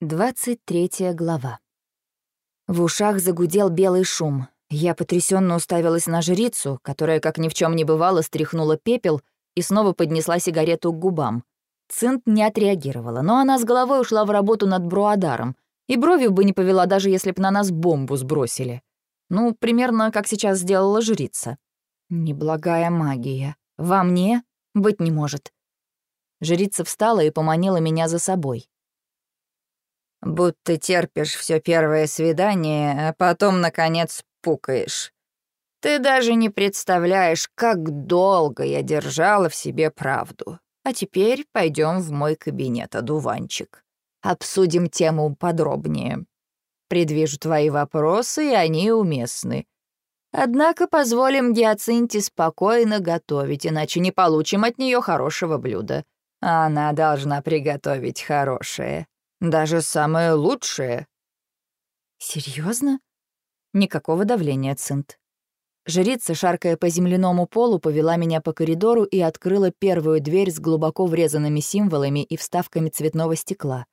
23 глава. В ушах загудел белый шум. Я потрясенно уставилась на жрицу, которая, как ни в чем не бывало, стряхнула пепел и снова поднесла сигарету к губам. Цинт не отреагировала, но она с головой ушла в работу над Бруадаром, и бровью бы не повела, даже если б на нас бомбу сбросили. Ну, примерно как сейчас сделала жрица. Неблагая магия. Во мне быть не может. Жрица встала и поманила меня за собой. Будто терпишь все первое свидание, а потом, наконец, пукаешь. Ты даже не представляешь, как долго я держала в себе правду. А теперь пойдем в мой кабинет, одуванчик. Обсудим тему подробнее. Предвижу твои вопросы, и они уместны. Однако позволим Гиацинте спокойно готовить, иначе не получим от нее хорошего блюда. Она должна приготовить хорошее. Даже самое лучшее. Серьезно? Никакого давления, Цинт. Жрица, шаркая по земляному полу, повела меня по коридору и открыла первую дверь с глубоко врезанными символами и вставками цветного стекла.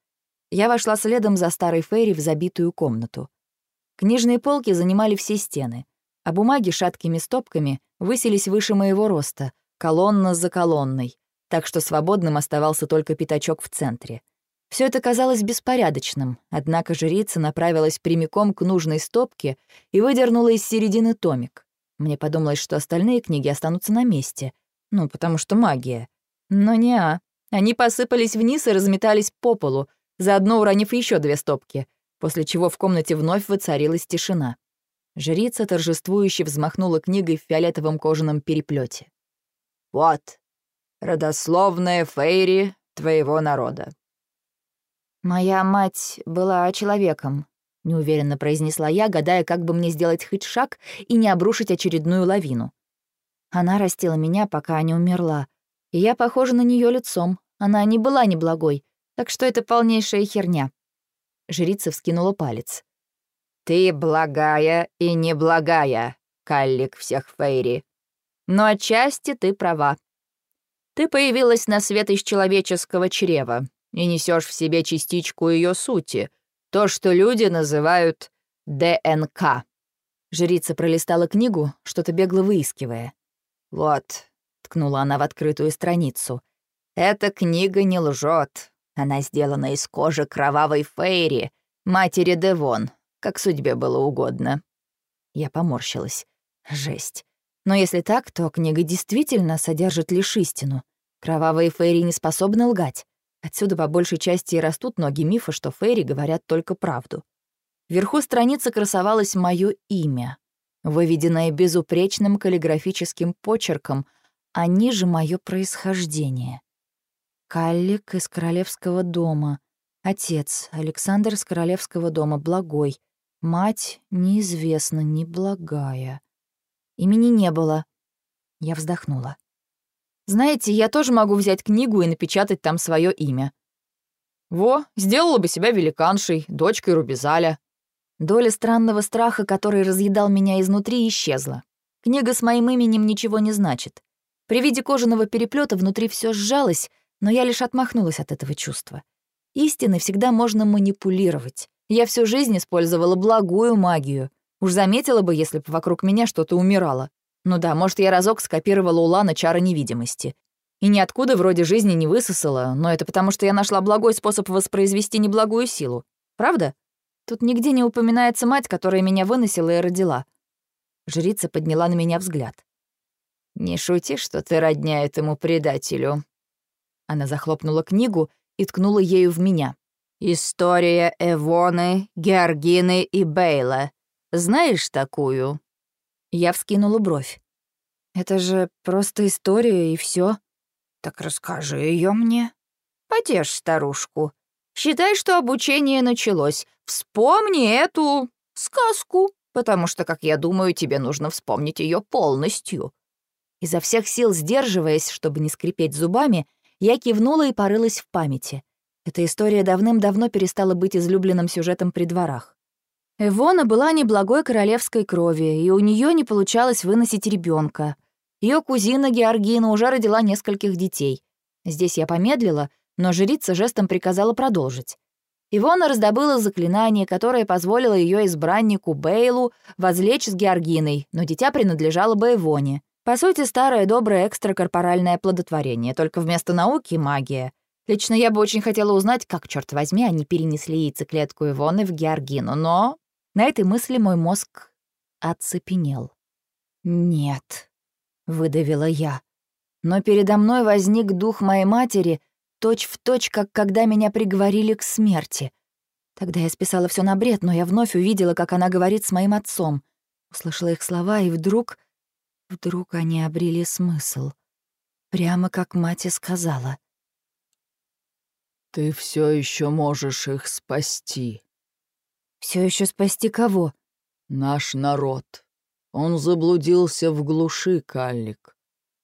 Я вошла следом за старой Фейри в забитую комнату. Книжные полки занимали все стены, а бумаги шаткими стопками высились выше моего роста, колонна за колонной, так что свободным оставался только пятачок в центре — все это казалось беспорядочным, однако жрица направилась прямиком к нужной стопке и выдернула из середины томик. Мне подумалось, что остальные книги останутся на месте. Ну, потому что магия. Но не а. Они посыпались вниз и разметались по полу, заодно уронив еще две стопки, после чего в комнате вновь воцарилась тишина. Жрица торжествующе взмахнула книгой в фиолетовом кожаном переплете. «Вот, родословная Фейри твоего народа. «Моя мать была человеком», — неуверенно произнесла я, гадая, как бы мне сделать хоть шаг и не обрушить очередную лавину. Она растила меня, пока не умерла, и я похожа на нее лицом. Она не была неблагой, так что это полнейшая херня. Жрица вскинула палец. «Ты благая и неблагая, каллик всех фейри. Но отчасти ты права. Ты появилась на свет из человеческого чрева, и несешь в себе частичку ее сути, то, что люди называют ДНК». Жрица пролистала книгу, что-то бегло выискивая. «Вот», — ткнула она в открытую страницу, — «эта книга не лжет. Она сделана из кожи кровавой Фейри, матери Девон, как судьбе было угодно». Я поморщилась. Жесть. Но если так, то книга действительно содержит лишь истину. Кровавые Фейри не способны лгать. Отсюда по большей части и растут ноги мифа, что фейри говорят только правду. Вверху страницы красовалось мое имя, выведенное безупречным каллиграфическим почерком, а ниже мое происхождение. Каллик из королевского дома, отец Александр из королевского дома, благой, мать неизвестна, неблагая. Имени не было. Я вздохнула. Знаете, я тоже могу взять книгу и напечатать там свое имя. Во, сделала бы себя великаншей, дочкой Рубизаля. Доля странного страха, который разъедал меня изнутри, исчезла. Книга с моим именем ничего не значит. При виде кожаного переплета внутри все сжалось, но я лишь отмахнулась от этого чувства. Истины всегда можно манипулировать. Я всю жизнь использовала благую магию. Уж заметила бы, если бы вокруг меня что-то умирало. Ну да, может, я разок скопировала у Лана чары невидимости. И ниоткуда вроде жизни не высосала, но это потому, что я нашла благой способ воспроизвести неблагую силу. Правда? Тут нигде не упоминается мать, которая меня выносила и родила. Жрица подняла на меня взгляд. «Не шути, что ты родня этому предателю». Она захлопнула книгу и ткнула ею в меня. «История Эвоны, Георгины и Бейла. Знаешь такую?» Я вскинула бровь. «Это же просто история, и все. «Так расскажи ее мне». «Потешь старушку. Считай, что обучение началось. Вспомни эту сказку, потому что, как я думаю, тебе нужно вспомнить ее полностью». Изо всех сил сдерживаясь, чтобы не скрипеть зубами, я кивнула и порылась в памяти. Эта история давным-давно перестала быть излюбленным сюжетом при дворах. Эвона была неблагой королевской крови, и у нее не получалось выносить ребенка. Ее кузина Георгина уже родила нескольких детей. Здесь я помедлила, но жрица жестом приказала продолжить. Ивона раздобыла заклинание, которое позволило ее избраннику Бейлу возлечь с Георгиной, но дитя принадлежало бы Ивоне. По сути, старое доброе экстракорпоральное плодотворение, только вместо науки — магия. Лично я бы очень хотела узнать, как, черт возьми, они перенесли яйцеклетку Ивоны в Георгину, но на этой мысли мой мозг оцепенел. «Нет», — выдавила я. Но передо мной возник дух моей матери, точь в точь, как когда меня приговорили к смерти. Тогда я списала все на бред, но я вновь увидела, как она говорит с моим отцом. Услышала их слова, и вдруг... Вдруг они обрели смысл. Прямо как мать и сказала. «Ты все еще можешь их спасти». Все еще спасти кого?» «Наш народ. Он заблудился в глуши, Каллик.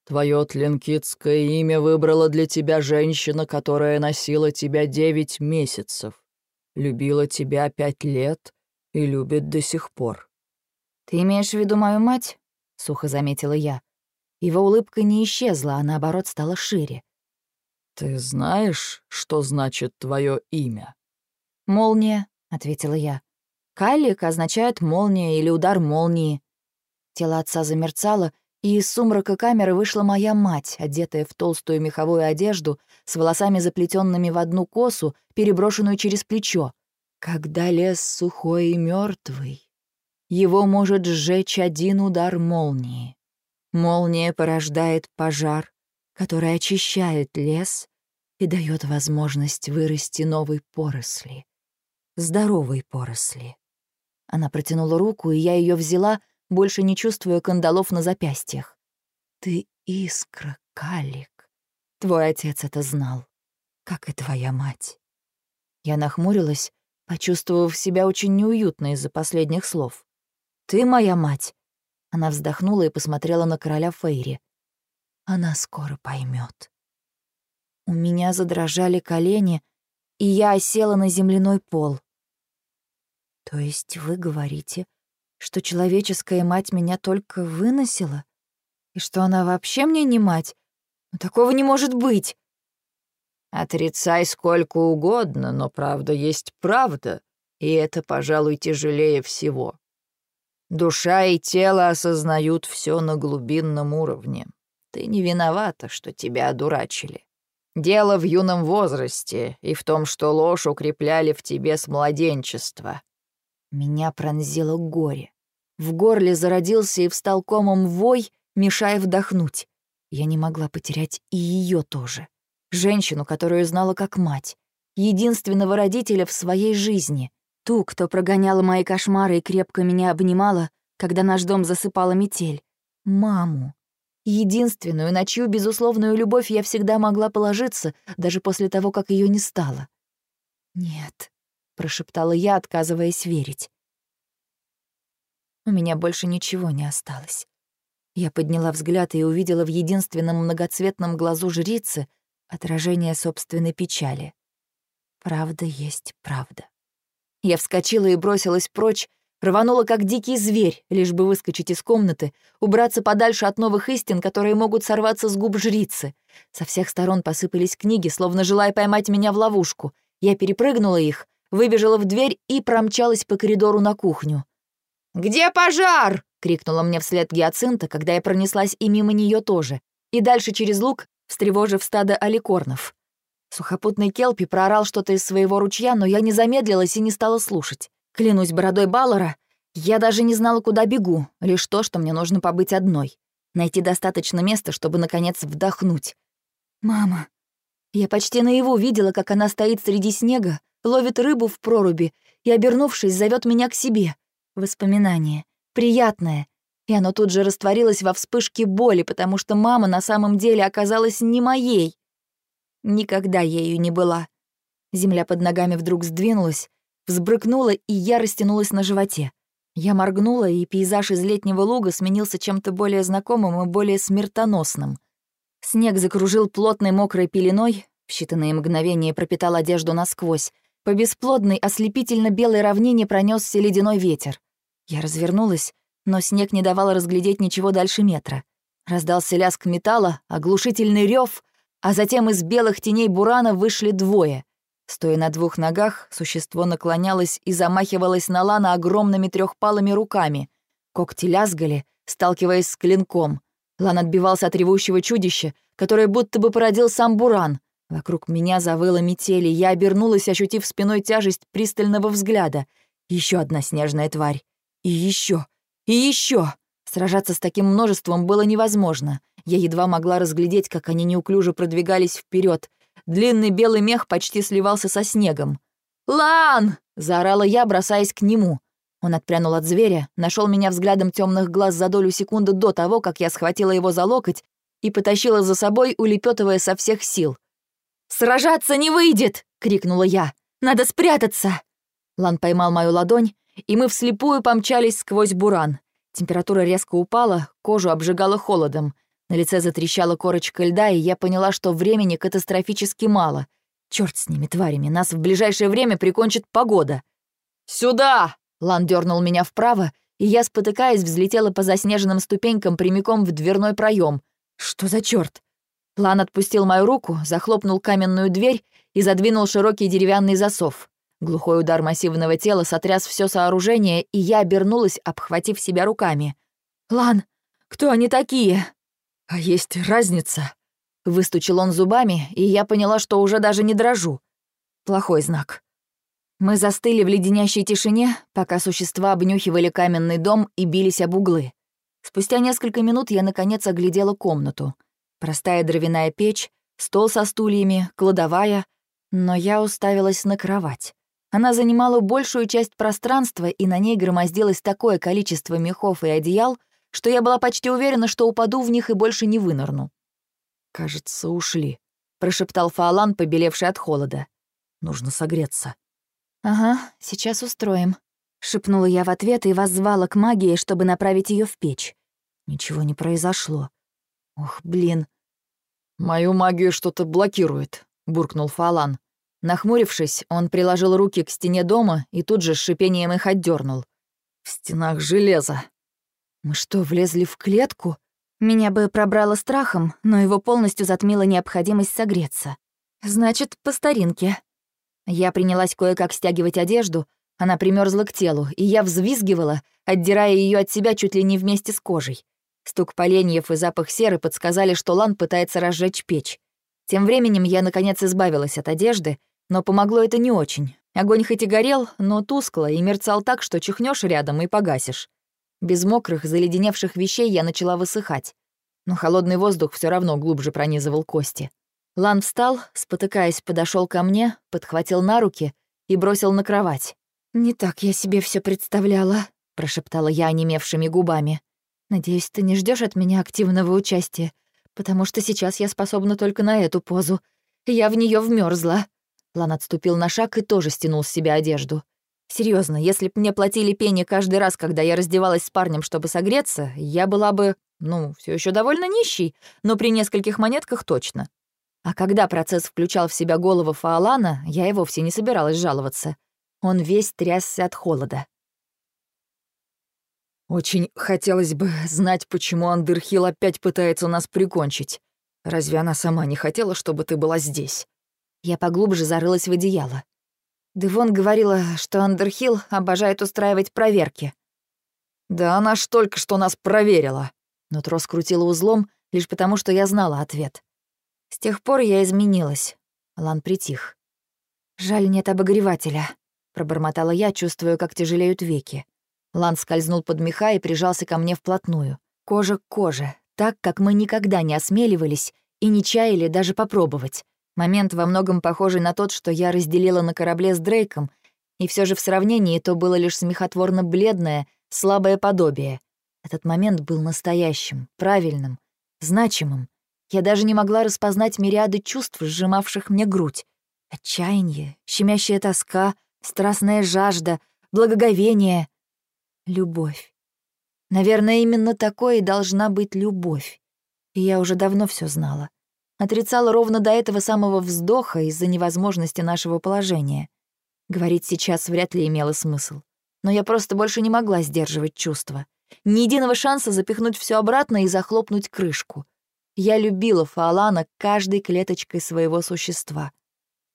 Твое тлинкитское имя выбрала для тебя женщина, которая носила тебя девять месяцев, любила тебя пять лет и любит до сих пор». «Ты имеешь в виду мою мать?» — сухо заметила я. Его улыбка не исчезла, а наоборот стала шире. «Ты знаешь, что значит твое имя?» «Молния», — ответила я. «Кайлик означает молния или удар молнии». Тело отца замерцало, и из сумрака камеры вышла моя мать, одетая в толстую меховую одежду, с волосами заплетенными в одну косу, переброшенную через плечо. Когда лес сухой и мертвый, его может сжечь один удар молнии. Молния порождает пожар, который очищает лес и дает возможность вырасти новой поросли. Здоровой поросли. Она протянула руку, и я ее взяла, больше не чувствуя кандалов на запястьях. «Ты искра, Калик. Твой отец это знал, как и твоя мать». Я нахмурилась, почувствовав себя очень неуютно из-за последних слов. «Ты моя мать!» Она вздохнула и посмотрела на короля Фейри. «Она скоро поймет. У меня задрожали колени, и я осела на земляной пол. «То есть вы говорите, что человеческая мать меня только выносила? И что она вообще мне не мать? Но такого не может быть!» «Отрицай сколько угодно, но правда есть правда, и это, пожалуй, тяжелее всего. Душа и тело осознают все на глубинном уровне. Ты не виновата, что тебя одурачили. Дело в юном возрасте и в том, что ложь укрепляли в тебе с младенчества. Меня пронзило горе. В горле зародился и встал комом вой, мешая вдохнуть. Я не могла потерять и ее тоже. Женщину, которую знала как мать. Единственного родителя в своей жизни. Ту, кто прогоняла мои кошмары и крепко меня обнимала, когда наш дом засыпала метель. Маму. Единственную, на чью безусловную любовь я всегда могла положиться, даже после того, как ее не стало. «Нет», — прошептала я, отказываясь верить. У меня больше ничего не осталось. Я подняла взгляд и увидела в единственном многоцветном глазу жрицы отражение собственной печали. Правда есть правда. Я вскочила и бросилась прочь, рванула как дикий зверь, лишь бы выскочить из комнаты, убраться подальше от новых истин, которые могут сорваться с губ жрицы. Со всех сторон посыпались книги, словно желая поймать меня в ловушку. Я перепрыгнула их, выбежала в дверь и промчалась по коридору на кухню. «Где пожар?» — крикнула мне вслед гиацинта, когда я пронеслась и мимо нее тоже, и дальше через луг, встревожив стадо аликорнов. Сухопутный Келпи проорал что-то из своего ручья, но я не замедлилась и не стала слушать. Клянусь бородой Баллара, я даже не знала, куда бегу, лишь то, что мне нужно побыть одной. Найти достаточно места, чтобы, наконец, вдохнуть. «Мама!» Я почти наяву видела, как она стоит среди снега, ловит рыбу в проруби и, обернувшись, зовет меня к себе. Воспоминание. Приятное. И оно тут же растворилось во вспышке боли, потому что мама на самом деле оказалась не моей. Никогда ею не была. Земля под ногами вдруг сдвинулась, взбрыкнула, и я растянулась на животе. Я моргнула, и пейзаж из летнего луга сменился чем-то более знакомым и более смертоносным. Снег закружил плотной мокрой пеленой, в считанные мгновения пропитал одежду насквозь, по бесплодной, ослепительно-белой равнине пронесся ледяной ветер. Я развернулась, но снег не давал разглядеть ничего дальше метра. Раздался лязг металла, оглушительный рев, а затем из белых теней бурана вышли двое. Стоя на двух ногах, существо наклонялось и замахивалось на Лана огромными трехпалыми руками. Когти лязгали, сталкиваясь с клинком. Лан отбивался от ревущего чудища, которое будто бы породил сам Буран. Вокруг меня завыла метели, я обернулась, ощутив спиной тяжесть пристального взгляда. Еще одна снежная тварь. И еще, и еще. Сражаться с таким множеством было невозможно. Я едва могла разглядеть, как они неуклюже продвигались вперед. Длинный белый мех почти сливался со снегом. «Лан!» — заорала я, бросаясь к нему. Он отпрянул от зверя, нашел меня взглядом темных глаз за долю секунды до того, как я схватила его за локоть и потащила за собой, улепетывая со всех сил. «Сражаться не выйдет!» — крикнула я. «Надо спрятаться!» Лан поймал мою ладонь, и мы вслепую помчались сквозь буран. Температура резко упала, кожу обжигала холодом. На лице затрещала корочка льда, и я поняла, что времени катастрофически мало. Черт с ними, тварями, нас в ближайшее время прикончит погода. «Сюда!» — Лан дернул меня вправо, и я, спотыкаясь, взлетела по заснеженным ступенькам прямиком в дверной проем. Что за черт? Лан отпустил мою руку, захлопнул каменную дверь и задвинул широкий деревянный засов. Глухой удар массивного тела сотряс все сооружение, и я обернулась, обхватив себя руками. «Лан, кто они такие?» «А есть разница?» Выстучил он зубами, и я поняла, что уже даже не дрожу. Плохой знак. Мы застыли в леденящей тишине, пока существа обнюхивали каменный дом и бились об углы. Спустя несколько минут я, наконец, оглядела комнату. Простая дровяная печь, стол со стульями, кладовая, но я уставилась на кровать. Она занимала большую часть пространства, и на ней громоздилось такое количество мехов и одеял, что я была почти уверена, что упаду в них и больше не вынырну. «Кажется, ушли», — прошептал Фаолан, побелевший от холода. «Нужно согреться». «Ага, сейчас устроим», — шепнула я в ответ и воззвала к магии, чтобы направить ее в печь. Ничего не произошло. Ох, блин. «Мою магию что-то блокирует», — буркнул Фаолан. Нахмурившись, он приложил руки к стене дома и тут же с шипением их отдернул. «В стенах железо». «Мы что, влезли в клетку?» Меня бы пробрало страхом, но его полностью затмила необходимость согреться. «Значит, по старинке». Я принялась кое-как стягивать одежду, она примерзла к телу, и я взвизгивала, отдирая ее от себя чуть ли не вместе с кожей. Стук поленьев и запах серы подсказали, что Лан пытается разжечь печь. Тем временем я, наконец, избавилась от одежды, но помогло это не очень. Огонь хоть и горел, но тускло и мерцал так, что чихнешь рядом и погасишь. Без мокрых, заледеневших вещей я начала высыхать. Но холодный воздух все равно глубже пронизывал кости. Лан встал, спотыкаясь, подошел ко мне, подхватил на руки и бросил на кровать. «Не так я себе все представляла», — прошептала я онемевшими губами. «Надеюсь, ты не ждешь от меня активного участия, потому что сейчас я способна только на эту позу. Я в нее вмерзла. Лан отступил на шаг и тоже стянул с себя одежду. Серьезно, если б мне платили пени каждый раз, когда я раздевалась с парнем, чтобы согреться, я была бы, ну, все еще довольно нищей, но при нескольких монетках точно. А когда процесс включал в себя голову Фаолана, я и вовсе не собиралась жаловаться. Он весь трясся от холода. «Очень хотелось бы знать, почему Андерхилл опять пытается нас прикончить. Разве она сама не хотела, чтобы ты была здесь?» Я поглубже зарылась в одеяло. Девон говорила, что Андерхилл обожает устраивать проверки. «Да она ж только что нас проверила!» Но трос крутила узлом, лишь потому, что я знала ответ. С тех пор я изменилась. Лан притих. «Жаль, нет обогревателя», — пробормотала я, чувствуя, как тяжелеют веки. Лан скользнул под меха и прижался ко мне вплотную. Кожа к коже, так, как мы никогда не осмеливались и не чаяли даже попробовать. Момент во многом похожий на тот, что я разделила на корабле с Дрейком, и все же в сравнении то было лишь смехотворно бледное, слабое подобие. Этот момент был настоящим, правильным, значимым. Я даже не могла распознать мириады чувств, сжимавших мне грудь. Отчаяние, щемящая тоска, страстная жажда, благоговение. Любовь. Наверное, именно такой и должна быть любовь. И я уже давно все знала. Отрицала ровно до этого самого вздоха из-за невозможности нашего положения. Говорить сейчас вряд ли имело смысл. Но я просто больше не могла сдерживать чувства. Ни единого шанса запихнуть все обратно и захлопнуть крышку. Я любила Фаолана каждой клеточкой своего существа.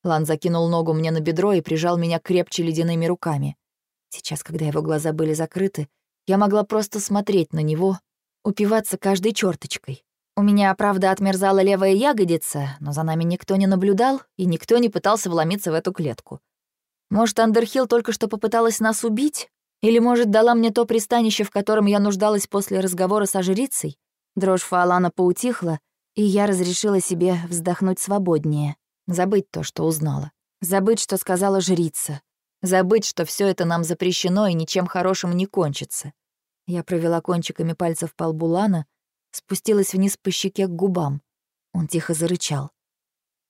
Лан закинул ногу мне на бедро и прижал меня крепче ледяными руками. Сейчас, когда его глаза были закрыты, я могла просто смотреть на него, упиваться каждой черточкой. У меня, правда, отмерзала левая ягодица, но за нами никто не наблюдал, и никто не пытался вломиться в эту клетку. Может, Андерхилл только что попыталась нас убить? Или, может, дала мне то пристанище, в котором я нуждалась после разговора со жрицей? Дрожь Фаолана поутихла, и я разрешила себе вздохнуть свободнее. Забыть то, что узнала. Забыть, что сказала жрица. Забыть, что все это нам запрещено и ничем хорошим не кончится. Я провела кончиками пальцев по лбу Лана, спустилась вниз по щеке к губам. Он тихо зарычал.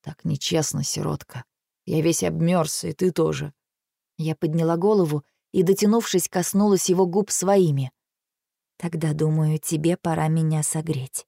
«Так нечестно, сиротка. Я весь обмерз, и ты тоже». Я подняла голову и, дотянувшись, коснулась его губ своими. «Тогда, думаю, тебе пора меня согреть».